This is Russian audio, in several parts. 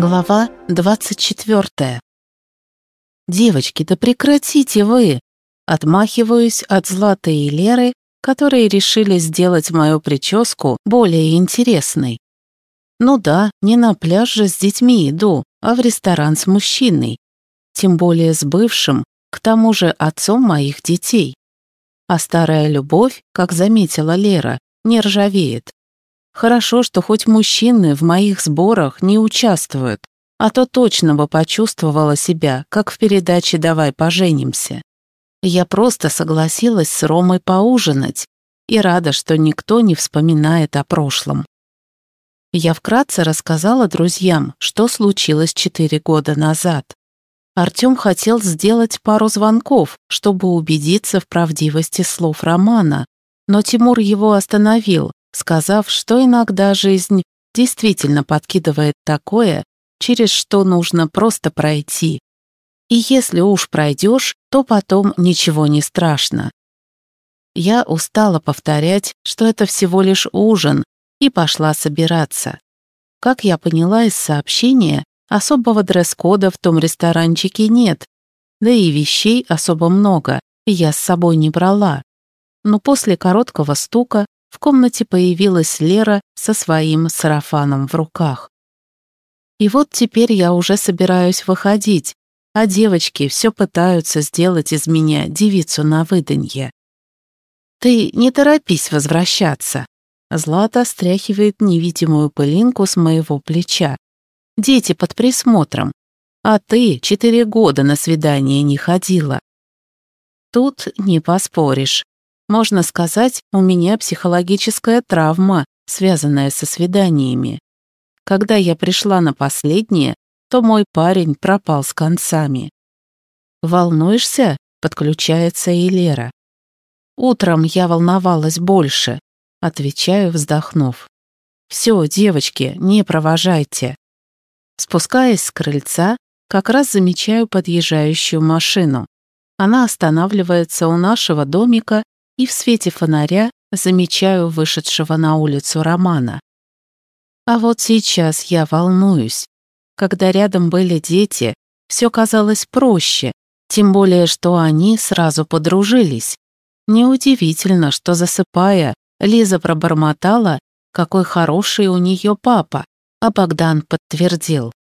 Глава 24. «Девочки, да прекратите вы!» Отмахиваюсь от Златы и Леры, которые решили сделать мою прическу более интересной. Ну да, не на пляж же с детьми иду, а в ресторан с мужчиной. Тем более с бывшим, к тому же отцом моих детей. А старая любовь, как заметила Лера, не ржавеет. Хорошо, что хоть мужчины в моих сборах не участвуют, а то точно бы почувствовала себя, как в передаче «Давай поженимся». Я просто согласилась с Ромой поужинать и рада, что никто не вспоминает о прошлом. Я вкратце рассказала друзьям, что случилось четыре года назад. Артём хотел сделать пару звонков, чтобы убедиться в правдивости слов Романа, но Тимур его остановил, сказав, что иногда жизнь действительно подкидывает такое, через что нужно просто пройти. И если уж пройдешь, то потом ничего не страшно. Я устала повторять, что это всего лишь ужин, и пошла собираться. Как я поняла из сообщения, особого дресс-кода в том ресторанчике нет, да и вещей особо много, я с собой не брала. Но после короткого стука в комнате появилась Лера со своим сарафаном в руках. И вот теперь я уже собираюсь выходить, а девочки все пытаются сделать из меня девицу на выданье. «Ты не торопись возвращаться», Злата стряхивает невидимую пылинку с моего плеча. «Дети под присмотром. А ты четыре года на свидание не ходила». Тут не поспоришь. Можно сказать, у меня психологическая травма, связанная со свиданиями. Когда я пришла на последнее, то мой парень пропал с концами. «Волнуешься?» — подключается и Лера. «Утром я волновалась больше», — отвечаю, вздохнув. «Все, девочки, не провожайте». Спускаясь с крыльца, как раз замечаю подъезжающую машину. Она останавливается у нашего домика и в свете фонаря замечаю вышедшего на улицу Романа. А вот сейчас я волнуюсь. Когда рядом были дети, все казалось проще, тем более, что они сразу подружились. Неудивительно, что засыпая, Лиза пробормотала, какой хороший у нее папа, а Богдан подтвердил.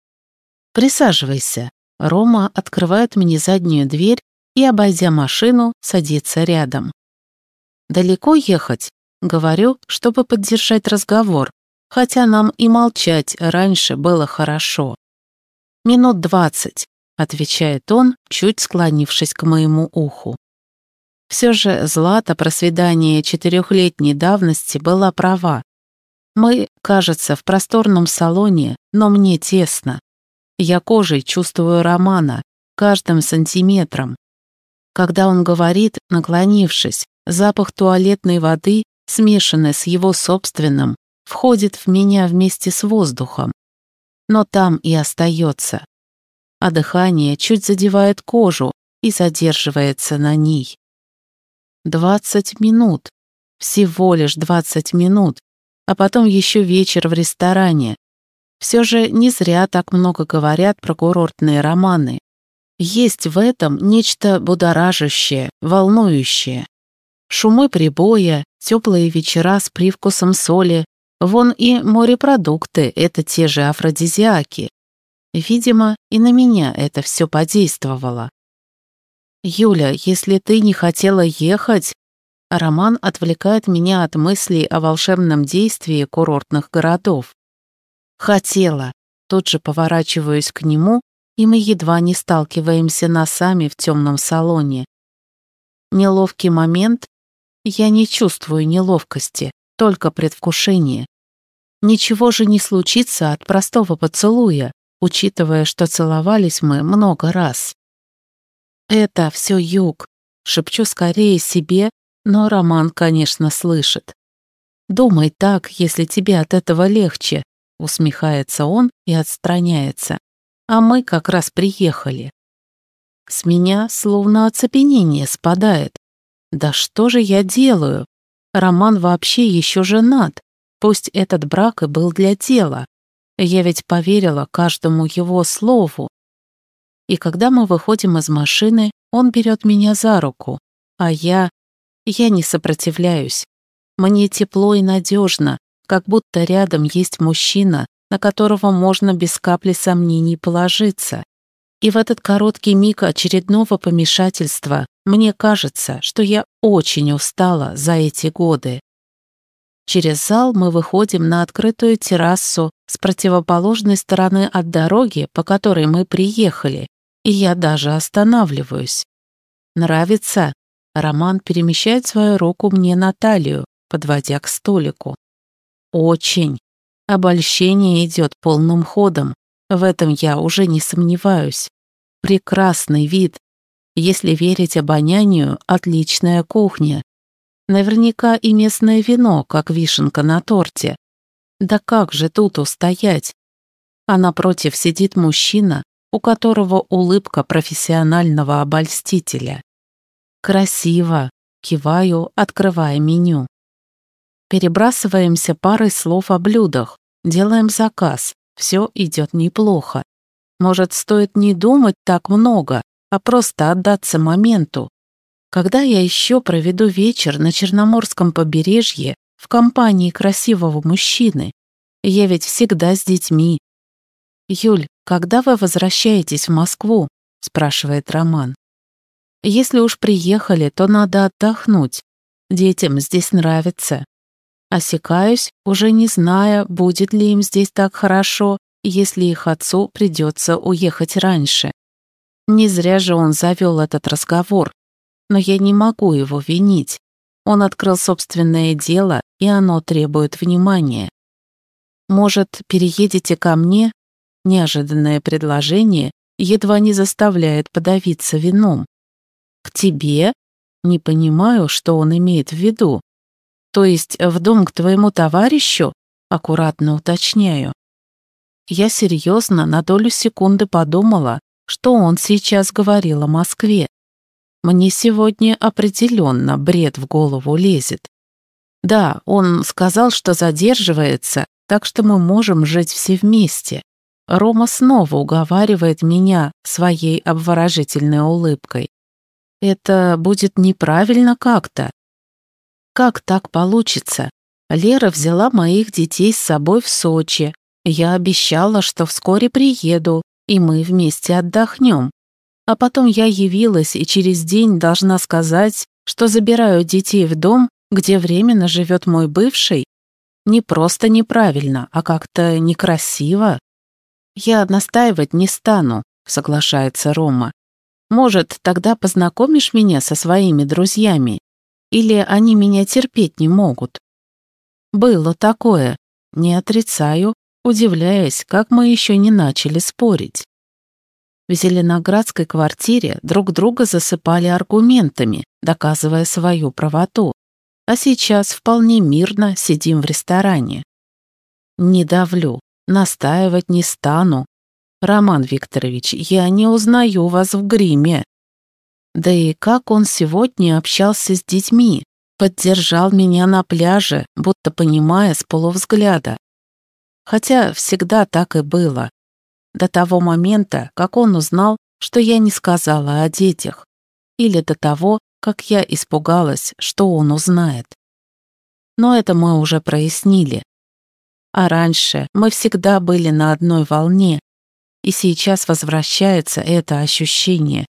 «Присаживайся». Рома открывает мне заднюю дверь и, обойдя машину, садится рядом. «Далеко ехать?» — говорю, чтобы поддержать разговор, хотя нам и молчать раньше было хорошо. «Минут двадцать», — отвечает он, чуть склонившись к моему уху. Все же Злата про свидание четырехлетней давности была права. Мы, кажется, в просторном салоне, но мне тесно. Я кожей чувствую Романа, каждым сантиметром. Когда он говорит, наклонившись, Запах туалетной воды, смешанный с его собственным, входит в меня вместе с воздухом. Но там и остается. А дыхание чуть задевает кожу и задерживается на ней. Двадцать минут. Всего лишь двадцать минут. А потом еще вечер в ресторане. Все же не зря так много говорят про курортные романы. Есть в этом нечто будоражащее, волнующее. Шумы прибоя, теплые вечера с привкусом соли, вон и морепродукты — это те же афродизиаки. Видимо, и на меня это все подействовало. «Юля, если ты не хотела ехать...» Роман отвлекает меня от мыслей о волшебном действии курортных городов. «Хотела». Тут же поворачиваюсь к нему, и мы едва не сталкиваемся носами в темном салоне. Неловкий момент, я не чувствую неловкости, только предвкушение. Ничего же не случится от простого поцелуя, учитывая, что целовались мы много раз. «Это все юг», — шепчу скорее себе, но Роман, конечно, слышит. «Думай так, если тебе от этого легче», — усмехается он и отстраняется. «А мы как раз приехали». С меня словно оцепенение спадает. Да что же я делаю? Роман вообще еще женат, пусть этот брак и был для дела. Я ведь поверила каждому его слову. И когда мы выходим из машины, он берет меня за руку, а я... Я не сопротивляюсь. Мне тепло и надежно, как будто рядом есть мужчина, на которого можно без капли сомнений положиться. И в этот короткий миг очередного помешательства мне кажется, что я очень устала за эти годы. Через зал мы выходим на открытую террасу с противоположной стороны от дороги, по которой мы приехали, и я даже останавливаюсь. Нравится? Роман перемещает свою руку мне на талию, подводя к столику. Очень. Обольщение идет полным ходом. В этом я уже не сомневаюсь. Прекрасный вид. Если верить обонянию, отличная кухня. Наверняка и местное вино, как вишенка на торте. Да как же тут устоять? А напротив сидит мужчина, у которого улыбка профессионального обольстителя. Красиво, киваю, открывая меню. Перебрасываемся парой слов о блюдах, делаем заказ, все идет неплохо. Может, стоит не думать так много, а просто отдаться моменту, когда я еще проведу вечер на Черноморском побережье в компании красивого мужчины? Я ведь всегда с детьми. «Юль, когда вы возвращаетесь в Москву?» – спрашивает Роман. «Если уж приехали, то надо отдохнуть. Детям здесь нравится». Осекаюсь, уже не зная, будет ли им здесь так хорошо, если их отцу придется уехать раньше. Не зря же он завел этот разговор, но я не могу его винить. Он открыл собственное дело, и оно требует внимания. Может, переедете ко мне? Неожиданное предложение едва не заставляет подавиться вином. К тебе? Не понимаю, что он имеет в виду. То есть в дом к твоему товарищу? Аккуратно уточняю. Я серьезно на долю секунды подумала, что он сейчас говорил о Москве. Мне сегодня определенно бред в голову лезет. Да, он сказал, что задерживается, так что мы можем жить все вместе. Рома снова уговаривает меня своей обворожительной улыбкой. Это будет неправильно как-то. Как так получится? Лера взяла моих детей с собой в Сочи. Я обещала, что вскоре приеду, и мы вместе отдохнем. А потом я явилась и через день должна сказать, что забираю детей в дом, где временно живет мой бывший. Не просто неправильно, а как-то некрасиво. Я настаивать не стану, соглашается Рома. Может, тогда познакомишь меня со своими друзьями? Или они меня терпеть не могут? Было такое, не отрицаю, удивляясь, как мы еще не начали спорить. В зеленоградской квартире друг друга засыпали аргументами, доказывая свою правоту. А сейчас вполне мирно сидим в ресторане. Не давлю, настаивать не стану. Роман Викторович, я не узнаю вас в гриме. Да и как он сегодня общался с детьми, поддержал меня на пляже, будто понимая с полувзгляда. Хотя всегда так и было до того момента, как он узнал, что я не сказала о детях, или до того, как я испугалась, что он узнает. Но это мы уже прояснили. А раньше мы всегда были на одной волне, и сейчас возвращается это ощущение.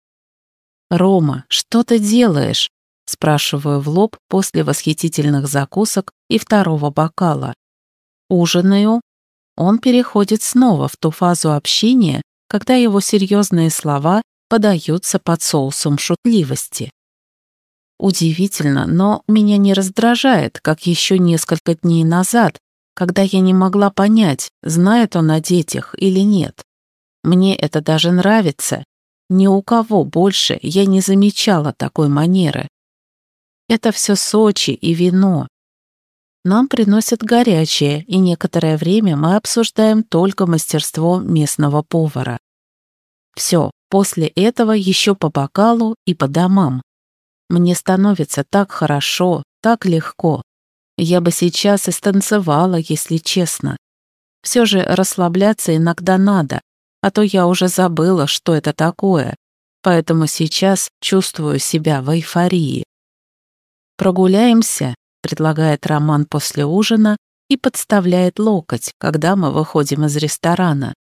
«Рома, что ты делаешь?» спрашиваю в лоб после восхитительных закусок и второго бокала. «Ужинаю», он переходит снова в ту фазу общения, когда его серьезные слова подаются под соусом шутливости. Удивительно, но меня не раздражает, как еще несколько дней назад, когда я не могла понять, знает он о детях или нет. Мне это даже нравится. Ни у кого больше я не замечала такой манеры. Это все Сочи и вино, нам приносят горячее, и некоторое время мы обсуждаем только мастерство местного повара. Все, после этого еще по бокалу и по домам. Мне становится так хорошо, так легко. Я бы сейчас и станцевала, если честно. Все же расслабляться иногда надо, а то я уже забыла, что это такое, поэтому сейчас чувствую себя в эйфории. «Прогуляемся», — предлагает Роман после ужина и подставляет локоть, когда мы выходим из ресторана.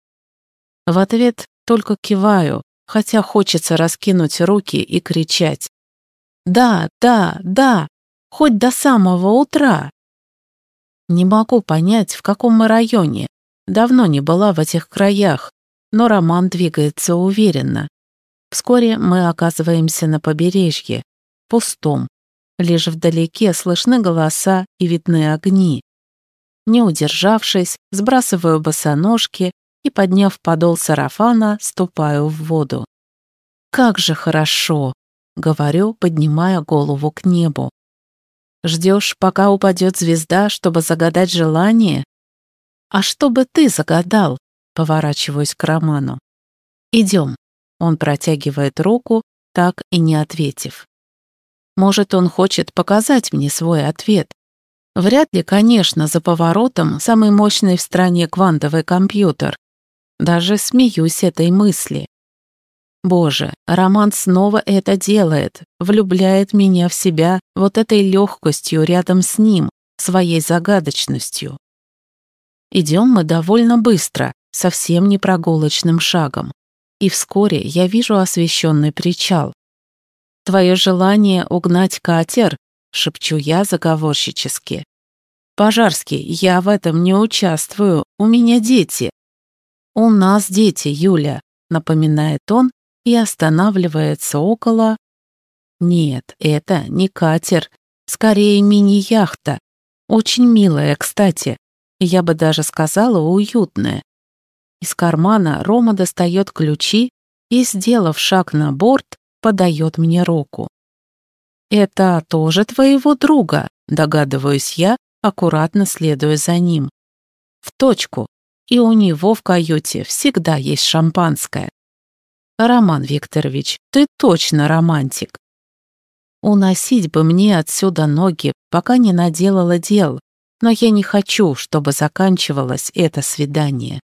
В ответ только киваю, хотя хочется раскинуть руки и кричать. «Да, да, да, хоть до самого утра!» Не могу понять, в каком мы районе. Давно не была в этих краях, но Роман двигается уверенно. Вскоре мы оказываемся на побережье, пустом. Лишь вдалеке слышны голоса и видны огни. Не удержавшись, сбрасываю босоножки и, подняв подол сарафана, ступаю в воду. «Как же хорошо!» — говорю, поднимая голову к небу. Ждешь, пока упадет звезда, чтобы загадать желание? А что бы ты загадал? Поворачиваюсь к Роману. Идем. Он протягивает руку, так и не ответив. Может, он хочет показать мне свой ответ. Вряд ли, конечно, за поворотом самый мощный в стране квантовый компьютер. Даже смеюсь этой мысли. Боже, Роман снова это делает, влюбляет меня в себя вот этой легкостью рядом с ним, своей загадочностью. Идем мы довольно быстро, совсем не прогулочным шагом. И вскоре я вижу освещенный причал. «Твое желание угнать катер?» — шепчу я заговорщически. «Пожарский, я в этом не участвую, у меня дети». «У нас дети, Юля», — напоминает он и останавливается около... Нет, это не катер, скорее мини-яхта. Очень милая, кстати. Я бы даже сказала, уютная. Из кармана Рома достает ключи и, сделав шаг на борт, подает мне руку. «Это тоже твоего друга», догадываюсь я, аккуратно следуя за ним. В точку. И у него в каюте всегда есть шампанское. Роман Викторович, ты точно романтик. Уносить бы мне отсюда ноги, пока не наделала дел, но я не хочу, чтобы заканчивалось это свидание.